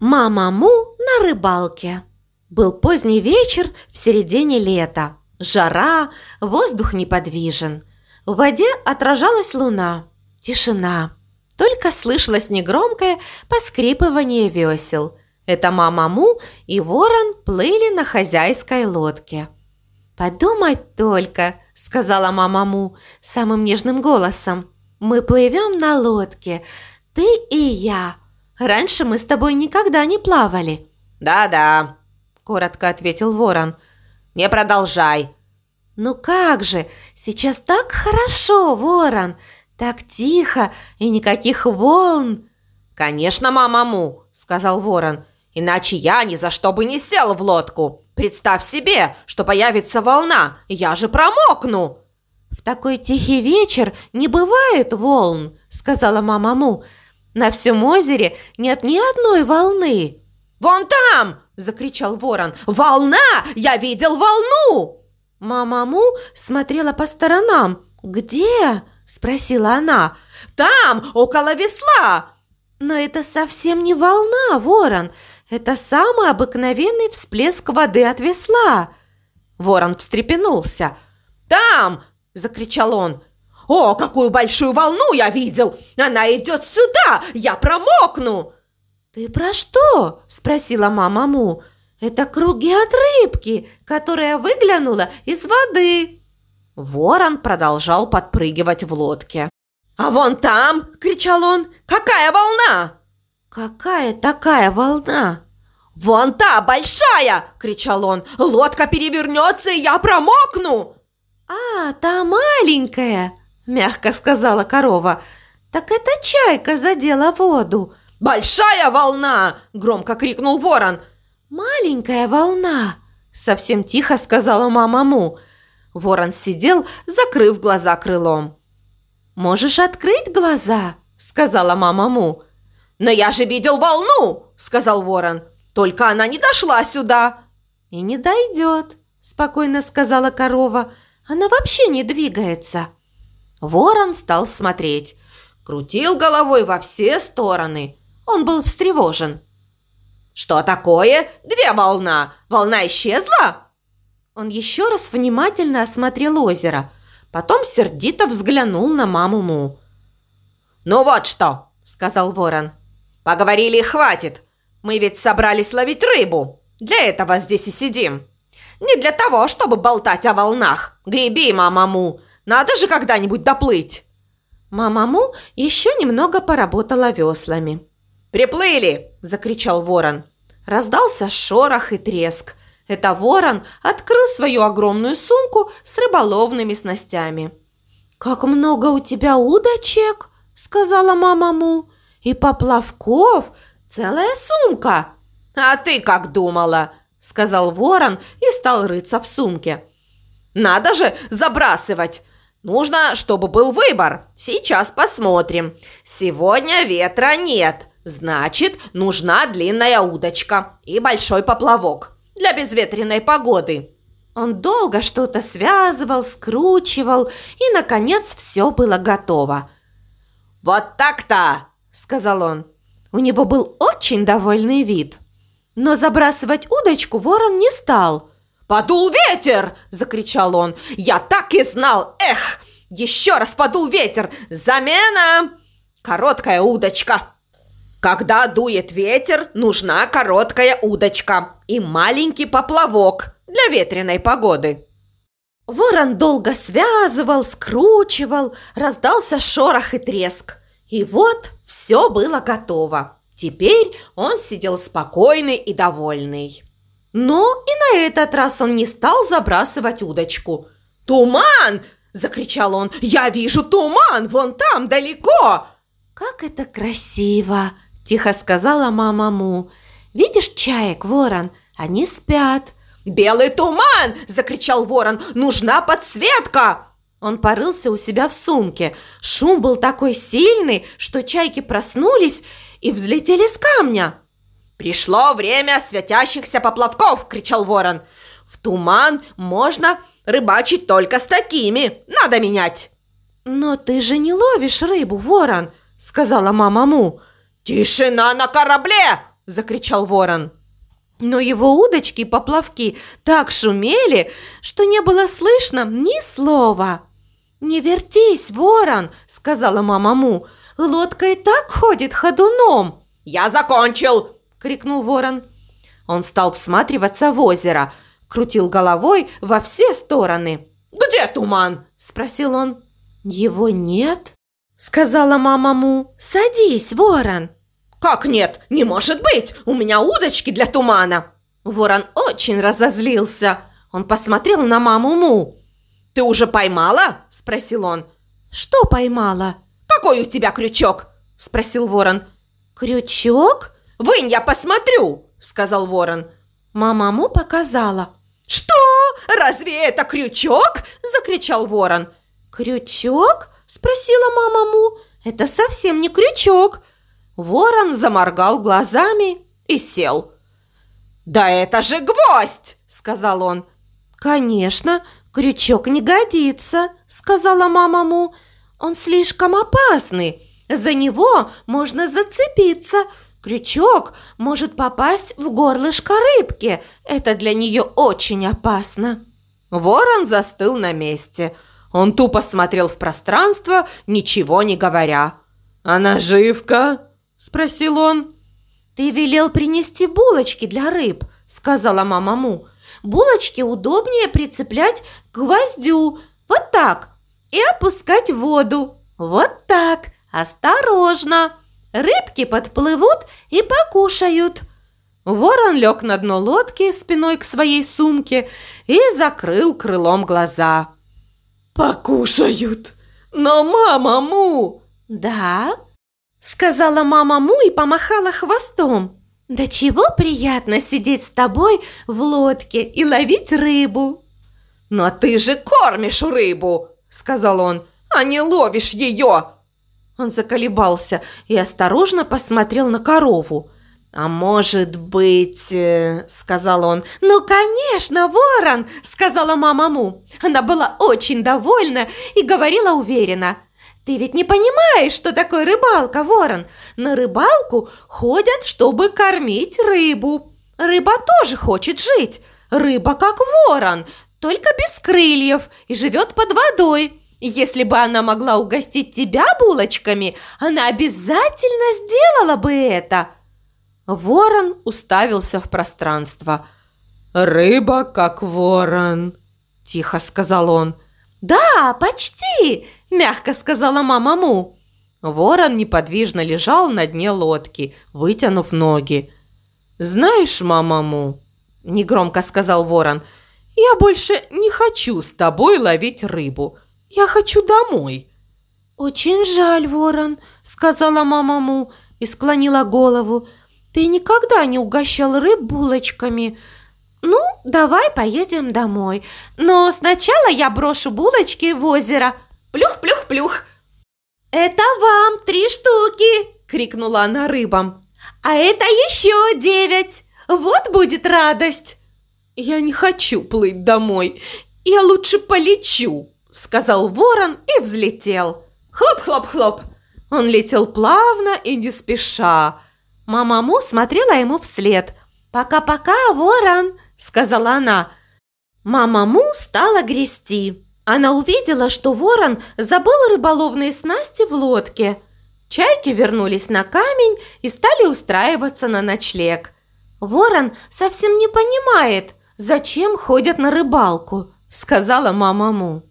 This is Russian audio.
Мама Му на рыбалке. Был поздний вечер в середине лета. Жара, воздух неподвижен. В воде отражалась луна. Тишина. Только слышалось негромкое поскрипывание весел. Это мама Му и ворон плыли на хозяйской лодке. «Подумать только», — сказала мама Му самым нежным голосом. «Мы плывем на лодке, ты и я, Раньше мы с тобой никогда не плавали». «Да-да», – коротко ответил ворон. «Не продолжай». «Ну как же, сейчас так хорошо, ворон, так тихо и никаких волн». «Конечно, мамаму», – сказал ворон, – «иначе я ни за что бы не сел в лодку. Представь себе, что появится волна, я же промокну». «В такой тихий вечер не бывает волн», – сказала мамаму. На всем озере нет ни одной волны. «Вон там!» – закричал ворон. «Волна! Я видел волну!» Мама Му смотрела по сторонам. «Где?» – спросила она. «Там, около весла!» «Но это совсем не волна, ворон. Это самый обыкновенный всплеск воды от весла!» Ворон встрепенулся. «Там!» – закричал он. «О, какую большую волну я видел! Она идет сюда! Я промокну!» «Ты про что?» – спросила мама Му. «Это круги от рыбки, которая выглянула из воды». Ворон продолжал подпрыгивать в лодке. «А вон там!» – кричал он. «Какая волна?» «Какая такая волна?» «Вон та, большая!» – кричал он. «Лодка перевернется, и я промокну!» «А, та маленькая!» Мягко сказала корова. «Так эта чайка задела воду!» «Большая волна!» – громко крикнул ворон. «Маленькая волна!» – совсем тихо сказала мама Му. Ворон сидел, закрыв глаза крылом. «Можешь открыть глаза?» – сказала мама Му. «Но я же видел волну!» – сказал ворон. «Только она не дошла сюда!» «И не дойдет!» – спокойно сказала корова. «Она вообще не двигается!» Ворон стал смотреть. Крутил головой во все стороны. Он был встревожен. «Что такое? Где волна? Волна исчезла?» Он еще раз внимательно осмотрел озеро. Потом сердито взглянул на маму Му. «Ну вот что!» – сказал ворон. «Поговорили хватит. Мы ведь собрались ловить рыбу. Для этого здесь и сидим. Не для того, чтобы болтать о волнах. Греби, мама Му. Надо же когда-нибудь доплыть!» Мамаму еще немного поработала веслами. «Приплыли!» – закричал ворон. Раздался шорох и треск. Это ворон открыл свою огромную сумку с рыболовными снастями. «Как много у тебя удочек!» – сказала мамаму. «И поплавков! Целая сумка!» «А ты как думала?» – сказал ворон и стал рыться в сумке. «Надо же забрасывать! Нужно, чтобы был выбор. Сейчас посмотрим. Сегодня ветра нет. Значит, нужна длинная удочка и большой поплавок для безветренной погоды. Он долго что-то связывал, скручивал, и, наконец, все было готово. «Вот так-то!» – сказал он. У него был очень довольный вид. Но забрасывать удочку ворон не стал – «Подул ветер!» – закричал он. «Я так и знал! Эх! Еще раз подул ветер! Замена!» «Короткая удочка!» Когда дует ветер, нужна короткая удочка и маленький поплавок для ветреной погоды. Ворон долго связывал, скручивал, раздался шорох и треск. И вот все было готово. Теперь он сидел спокойный и довольный. Но и на этот раз он не стал забрасывать удочку. «Туман!» – закричал он. «Я вижу туман! Вон там, далеко!» «Как это красиво!» – тихо сказала мама Му. «Видишь чаек, ворон? Они спят!» «Белый туман!» – закричал ворон. «Нужна подсветка!» Он порылся у себя в сумке. Шум был такой сильный, что чайки проснулись и взлетели с камня. «Пришло время светящихся поплавков!» – кричал ворон. «В туман можно рыбачить только с такими! Надо менять!» «Но ты же не ловишь рыбу, ворон!» – сказала мама Му. «Тишина на корабле!» – закричал ворон. Но его удочки и поплавки так шумели, что не было слышно ни слова. «Не вертись, ворон!» – сказала мама Му. «Лодка и так ходит ходуном!» «Я закончил!» – крикнул ворон. Он стал всматриваться в озеро, крутил головой во все стороны. «Где туман?» – спросил он. «Его нет?» – сказала мама Му. «Садись, ворон!» «Как нет? Не может быть! У меня удочки для тумана!» Ворон очень разозлился. Он посмотрел на маму Му. «Ты уже поймала?» – спросил он. «Что поймала?» «Какой у тебя крючок?» – спросил ворон. «Крючок?» «Вынь, я посмотрю!» – сказал ворон. Мама Му показала. «Что? Разве это крючок?» – закричал ворон. «Крючок?» – спросила мама Му. «Это совсем не крючок. Ворон заморгал глазами и сел. «Да это же гвоздь!» – сказал он. «Конечно, крючок не годится», – сказала мама Му. «Он слишком опасный. За него можно зацепиться. Крючок может попасть в горлышко рыбки. Это для нее очень опасно». Ворон застыл на месте. Он тупо смотрел в пространство, ничего не говоря. «А наживка?» – спросил он. «Ты велел принести булочки для рыб», – сказала мама Му. «Булочки удобнее прицеплять к гвоздю, вот так, и опускать в воду, вот так, осторожно. Рыбки подплывут и покушают». Ворон лег на дно лодки спиной к своей сумке и закрыл крылом глаза. «Покушают! Но мама Му!» «Да?» Сказала мама Му и помахала хвостом. «Да чего приятно сидеть с тобой в лодке и ловить рыбу!» «Но ты же кормишь рыбу!» – сказал он, – «а не ловишь ее!» Он заколебался и осторожно посмотрел на корову. «А может быть...» э, – сказал он. «Ну, конечно, ворон!» – сказала мама Му. Она была очень довольна и говорила уверенно – ты ведь не понимаешь, что такое рыбалка, ворон. На рыбалку ходят, чтобы кормить рыбу. Рыба тоже хочет жить. Рыба как ворон, только без крыльев и живет под водой. Если бы она могла угостить тебя булочками, она обязательно сделала бы это. Ворон уставился в пространство. «Рыба как ворон», – тихо сказал он. «Да, почти!» – мягко сказала мама Му. Ворон неподвижно лежал на дне лодки, вытянув ноги. «Знаешь, мама Му», – негромко сказал ворон, – «я больше не хочу с тобой ловить рыбу. Я хочу домой». «Очень жаль, ворон», – сказала мама Му и склонила голову. «Ты никогда не угощал рыб булочками. Ну, давай поедем домой. Но сначала я брошу булочки в озеро. Плюх-плюх-плюх. Это вам три штуки, крикнула она рыбам. А это еще девять. Вот будет радость. Я не хочу плыть домой. Я лучше полечу, сказал ворон и взлетел. Хлоп-хлоп-хлоп. Он летел плавно и не спеша. Мама Му смотрела ему вслед. «Пока-пока, ворон!» сказала она. Мама Му стала грести. Она увидела, что ворон забыл рыболовные снасти в лодке. Чайки вернулись на камень и стали устраиваться на ночлег. Ворон совсем не понимает, зачем ходят на рыбалку, сказала мама Му.